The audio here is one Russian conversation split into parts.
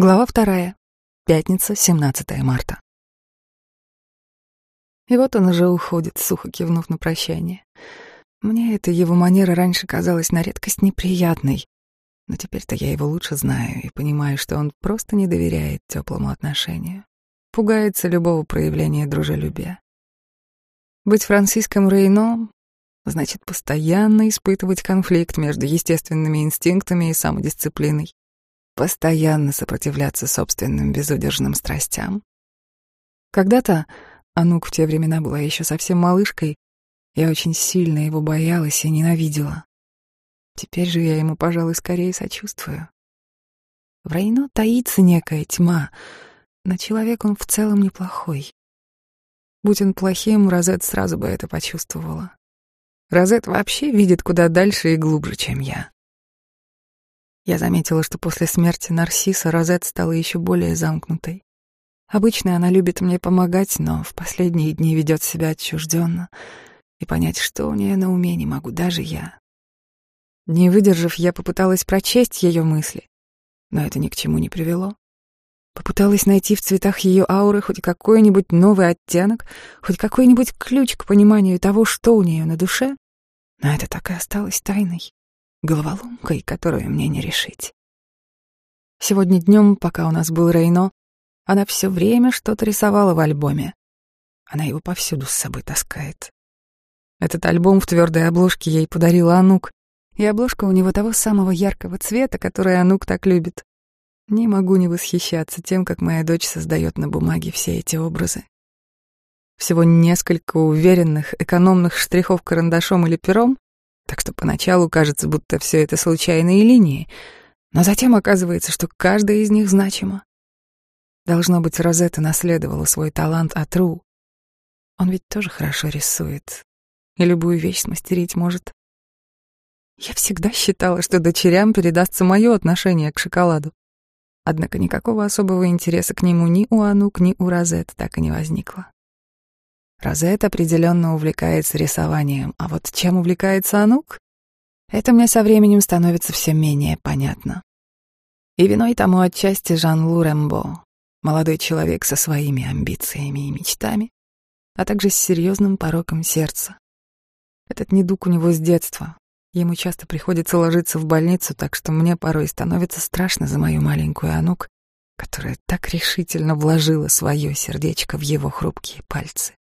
Глава вторая. Пятница, 17 марта. И вот он уже уходит, сухо кивнув на прощание. Мне эта его манера раньше казалась на редкость неприятной, но теперь-то я его лучше знаю и понимаю, что он просто не доверяет теплому отношению, пугается любого проявления дружелюбия. Быть Франциском Рейно значит постоянно испытывать конфликт между естественными инстинктами и самодисциплиной постоянно сопротивляться собственным безудержным страстям. Когда-то, Анук в те времена была еще совсем малышкой, я очень сильно его боялась и ненавидела. Теперь же я ему, пожалуй, скорее сочувствую. В Рейно таится некая тьма, но человек он в целом неплохой. Будь он плохим, Розет сразу бы это почувствовала. Розет вообще видит куда дальше и глубже, чем я. Я заметила, что после смерти Нарсиса Розет стала еще более замкнутой. Обычно она любит мне помогать, но в последние дни ведет себя отчужденно, и понять, что у нее на уме, не могу даже я. Не выдержав, я попыталась прочесть ее мысли, но это ни к чему не привело. Попыталась найти в цветах ее ауры хоть какой-нибудь новый оттенок, хоть какой-нибудь ключ к пониманию того, что у нее на душе, но это так и осталось тайной головоломкой, которую мне не решить. Сегодня днем, пока у нас был Рейно, она все время что-то рисовала в альбоме. Она его повсюду с собой таскает. Этот альбом в твердой обложке ей подарила Анук, и обложка у него того самого яркого цвета, который Анук так любит. Не могу не восхищаться тем, как моя дочь создает на бумаге все эти образы. Всего несколько уверенных, экономных штрихов карандашом или пером, так что поначалу кажется, будто все это случайные линии, но затем оказывается, что каждая из них значима. Должно быть, Розетта наследовала свой талант от Ру. Он ведь тоже хорошо рисует и любую вещь смастерить может. Я всегда считала, что дочерям передастся мое отношение к шоколаду. Однако никакого особого интереса к нему ни у Анук, ни у Розет так и не возникло. Розет определенно увлекается рисованием, а вот чем увлекается Анук, это мне со временем становится все менее понятно. И виной тому отчасти Жан-Лу Рэмбо, молодой человек со своими амбициями и мечтами, а также с серьезным пороком сердца. Этот недуг у него с детства. Ему часто приходится ложиться в больницу, так что мне порой становится страшно за мою маленькую Анук, которая так решительно вложила свое сердечко в его хрупкие пальцы.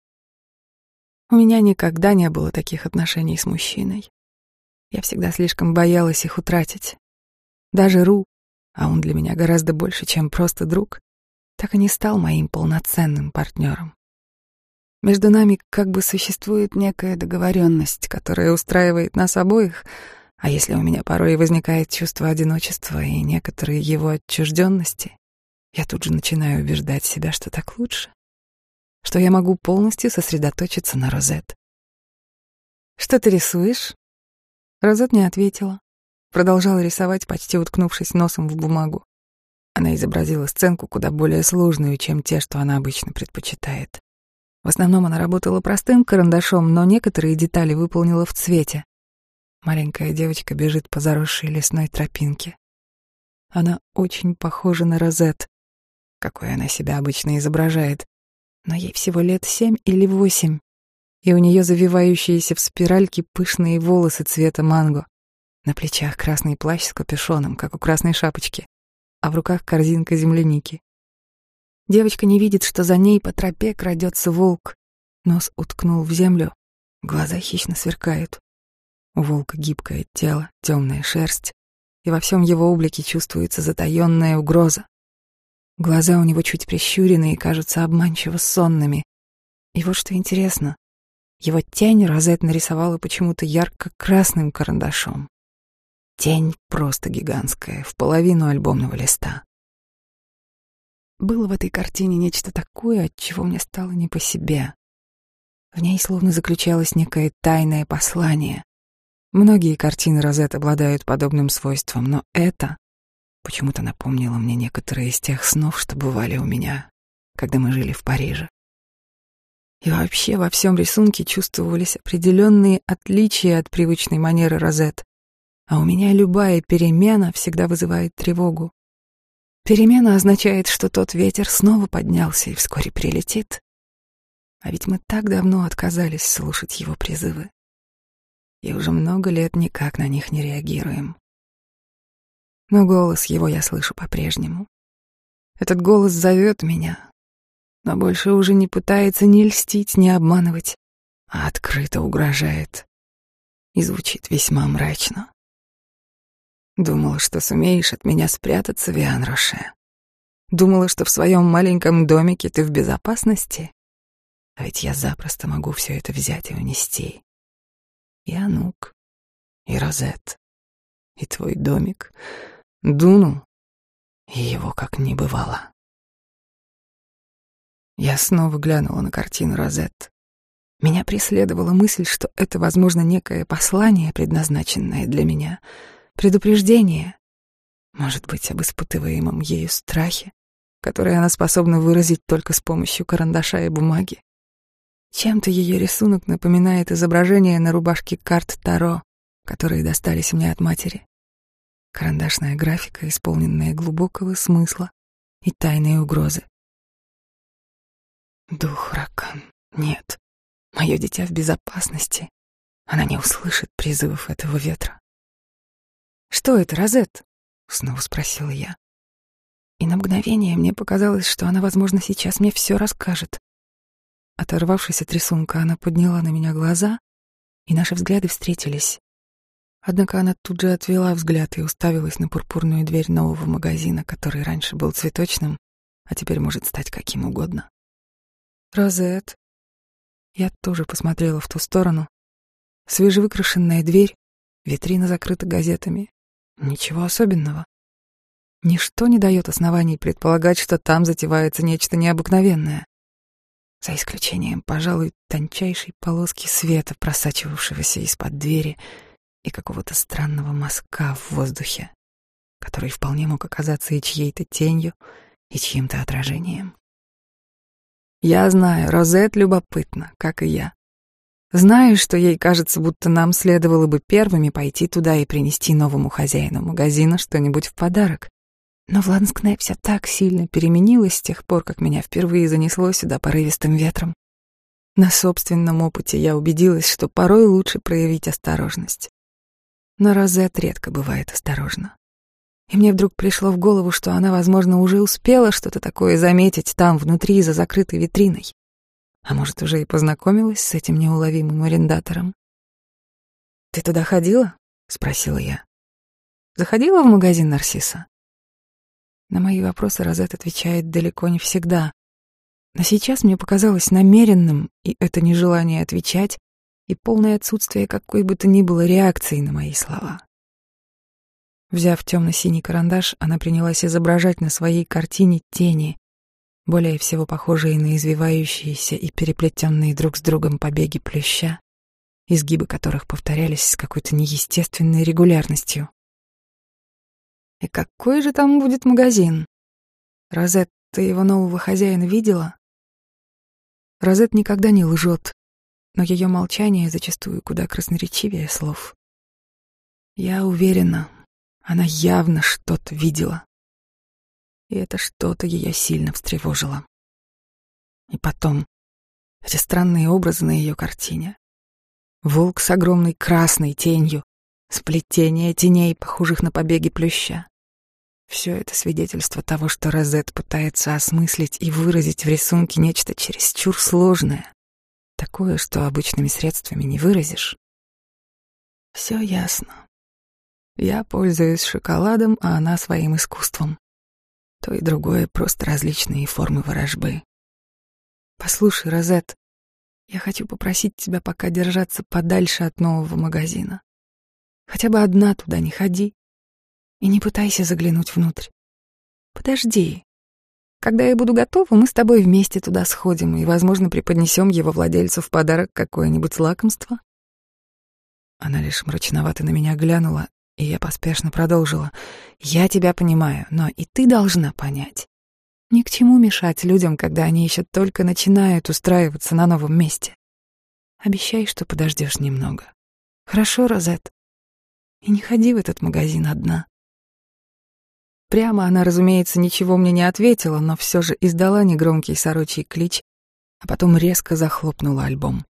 У меня никогда не было таких отношений с мужчиной. Я всегда слишком боялась их утратить. Даже Ру, а он для меня гораздо больше, чем просто друг, так и не стал моим полноценным партнером. Между нами как бы существует некая договоренность, которая устраивает нас обоих, а если у меня порой возникает чувство одиночества и некоторые его отчужденности, я тут же начинаю убеждать себя, что так лучше что я могу полностью сосредоточиться на Розет. «Что ты рисуешь?» Розет не ответила. Продолжала рисовать, почти уткнувшись носом в бумагу. Она изобразила сценку куда более сложную, чем те, что она обычно предпочитает. В основном она работала простым карандашом, но некоторые детали выполнила в цвете. Маленькая девочка бежит по заросшей лесной тропинке. Она очень похожа на Розет, какой она себя обычно изображает, но ей всего лет семь или восемь, и у нее завивающиеся в спиральки пышные волосы цвета манго, на плечах красный плащ с капюшоном, как у красной шапочки, а в руках корзинка земляники. Девочка не видит, что за ней по тропе крадется волк. Нос уткнул в землю, глаза хищно сверкают. У волка гибкое тело, темная шерсть, и во всем его облике чувствуется затаённая угроза. Глаза у него чуть прищурены и кажутся обманчиво сонными. И вот что интересно, его тень Розет нарисовала почему-то ярко-красным карандашом. Тень просто гигантская, в половину альбомного листа. Было в этой картине нечто такое, от чего мне стало не по себе. В ней словно заключалось некое тайное послание. Многие картины Розет обладают подобным свойством, но это почему-то напомнила мне некоторые из тех снов, что бывали у меня, когда мы жили в Париже. И вообще во всем рисунке чувствовались определенные отличия от привычной манеры Розет, а у меня любая перемена всегда вызывает тревогу. Перемена означает, что тот ветер снова поднялся и вскоре прилетит. А ведь мы так давно отказались слушать его призывы. И уже много лет никак на них не реагируем. Но голос его я слышу по-прежнему. Этот голос зовет меня, но больше уже не пытается ни льстить, ни обманывать, а открыто угрожает. И звучит весьма мрачно. Думала, что сумеешь от меня спрятаться, Виан Роше. Думала, что в своем маленьком домике ты в безопасности. А ведь я запросто могу все это взять и унести. И Анук, и Розет, и твой домик, Дуну, и его как не бывало. Я снова глянула на картину Розет. Меня преследовала мысль, что это, возможно, некое послание, предназначенное для меня — Предупреждение. Может быть, об испытываемом ею страхе, который она способна выразить только с помощью карандаша и бумаги. Чем-то ее рисунок напоминает изображение на рубашке карт Таро, которые достались мне от матери. Карандашная графика, исполненная глубокого смысла и тайной угрозы. Дух Ракан. Нет. Мое дитя в безопасности. Она не услышит призывов этого ветра. «Что это, Розет?» — снова спросила я. И на мгновение мне показалось, что она, возможно, сейчас мне все расскажет. Оторвавшись от рисунка, она подняла на меня глаза, и наши взгляды встретились. Однако она тут же отвела взгляд и уставилась на пурпурную дверь нового магазина, который раньше был цветочным, а теперь может стать каким угодно. «Розет». Я тоже посмотрела в ту сторону. Свежевыкрашенная дверь, витрина закрыта газетами, Ничего особенного. Ничто не дает оснований предполагать, что там затевается нечто необыкновенное. За исключением, пожалуй, тончайшей полоски света, просачивавшегося из-под двери, и какого-то странного мазка в воздухе, который вполне мог оказаться и чьей-то тенью, и чьим-то отражением. Я знаю, Розет любопытна, как и я. Знаю, что ей кажется, будто нам следовало бы первыми пойти туда и принести новому хозяину магазина что-нибудь в подарок. Но в Ланскнеп все так сильно переменилось с тех пор, как меня впервые занесло сюда порывистым ветром. На собственном опыте я убедилась, что порой лучше проявить осторожность. Но Розет редко бывает осторожна. И мне вдруг пришло в голову, что она, возможно, уже успела что-то такое заметить там, внутри, за закрытой витриной. А может, уже и познакомилась с этим неуловимым арендатором? «Ты туда ходила?» — спросила я. «Заходила в магазин Нарсиса?» На мои вопросы Розет отвечает далеко не всегда. Но сейчас мне показалось намеренным и это нежелание отвечать, и полное отсутствие какой бы то ни было реакции на мои слова. Взяв темно-синий карандаш, она принялась изображать на своей картине тени, более всего похожие на извивающиеся и переплетенные друг с другом побеги плюща, изгибы которых повторялись с какой-то неестественной регулярностью. И какой же там будет магазин? Розет, ты его нового хозяина видела? Розет никогда не лжет, но ее молчание зачастую куда красноречивее слов. Я уверена, она явно что-то видела и это что-то ее сильно встревожило. И потом, эти странные образы на ее картине. Волк с огромной красной тенью, сплетение теней, похожих на побеги плюща. Все это свидетельство того, что Розет пытается осмыслить и выразить в рисунке нечто чересчур сложное, такое, что обычными средствами не выразишь. Все ясно. Я пользуюсь шоколадом, а она своим искусством. То и другое — просто различные формы ворожбы. Послушай, Розет, я хочу попросить тебя пока держаться подальше от нового магазина. Хотя бы одна туда не ходи и не пытайся заглянуть внутрь. Подожди. Когда я буду готова, мы с тобой вместе туда сходим и, возможно, преподнесем его владельцу в подарок какое-нибудь лакомство. Она лишь мрачновато на меня глянула, и я поспешно продолжила. «Я тебя понимаю, но и ты должна понять. Ни к чему мешать людям, когда они еще только начинают устраиваться на новом месте. Обещай, что подождешь немного. Хорошо, Розет? И не ходи в этот магазин одна». Прямо, она, разумеется, ничего мне не ответила, но все же издала негромкий сорочий клич, а потом резко захлопнула альбом.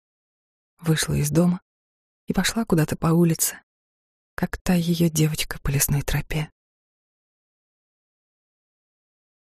Вышла из дома и пошла куда-то по улице, как та ее девочка по лесной тропе.